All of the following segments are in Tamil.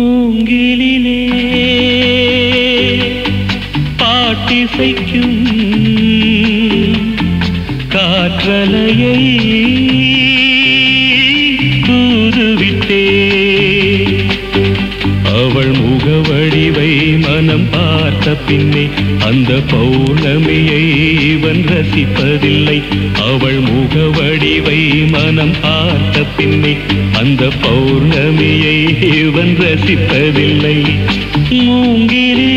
மூங்கிலே பாட்டிசைக்கும் காற்றலையை முகவடிவை மனம் பார்த்த பின்னே அந்த பௌர்ணமியை இவன் ரசிப்பதில்லை. அவள் முகவடிவை மனம் பார்த்த பின்னே அந்த பௌர்ணமியை இவன் ரசிப்பதில்லை. மூங்கிலே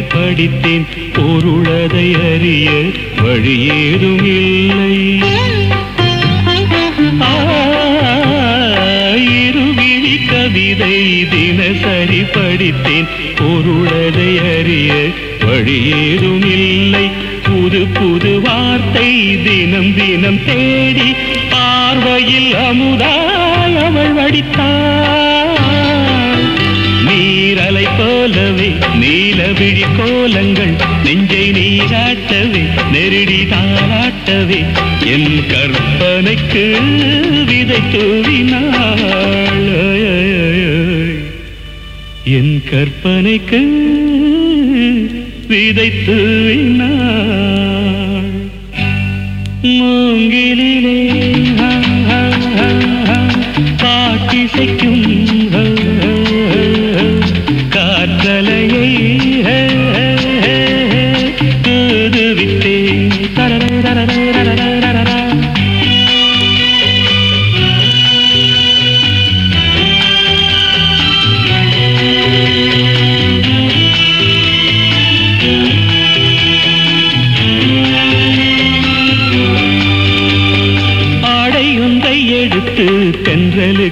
படித்தேன். பொருளதை அறிய வழி ஏதும் இல்லை இருவிழி கவிதை தினசரி படித்தேன். பொருளதை அறிய வழி ஏதும் இல்லை. புது புது வார்த்தை தினம் தினம் தேடி பார்வையில் அமுதாய் அவள் வடித்தாள். நீரலை போலவே நீலவிழி கோலங்கள் நெஞ்சை நீராட்டவே நெருடி தாராட்டவே என் கற்பனைக்கு விதை தூவினாள் என் கற்பனைக்கு விதை தூவினாள் மூங்கிலே பாட்டிசைக்கும்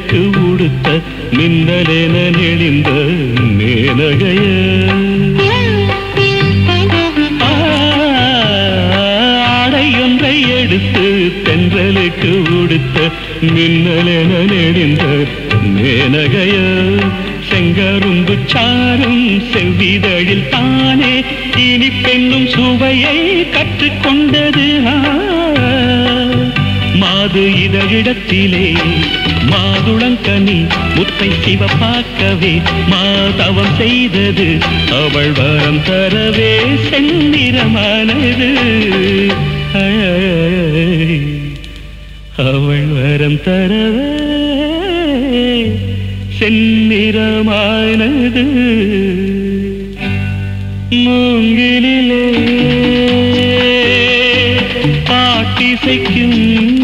விழிக்கு உடுத்த மின்னலேன நெளிந்த மேலகைய ஆடையொன்றை எடுத்து தென்றலுக்கு உடுத்த மின்னலேன நெளிந்த மேலகைய செங்கரும்பு சாரும் செவ்விதழில் தானே இனி பெண்ணும் சுவையை கற்றுக்கொண்டது மாது இதழிடத்திலே மாதுளங்கனி முத்தை சிவப்பாக்கவே மாதவம் செய்தது அவள் வரம் தரவே செந்நிறமானது. அவள் வரம் தரவே செந்நிறமானது. மூங்கிலே பாட்டிசைக்கும்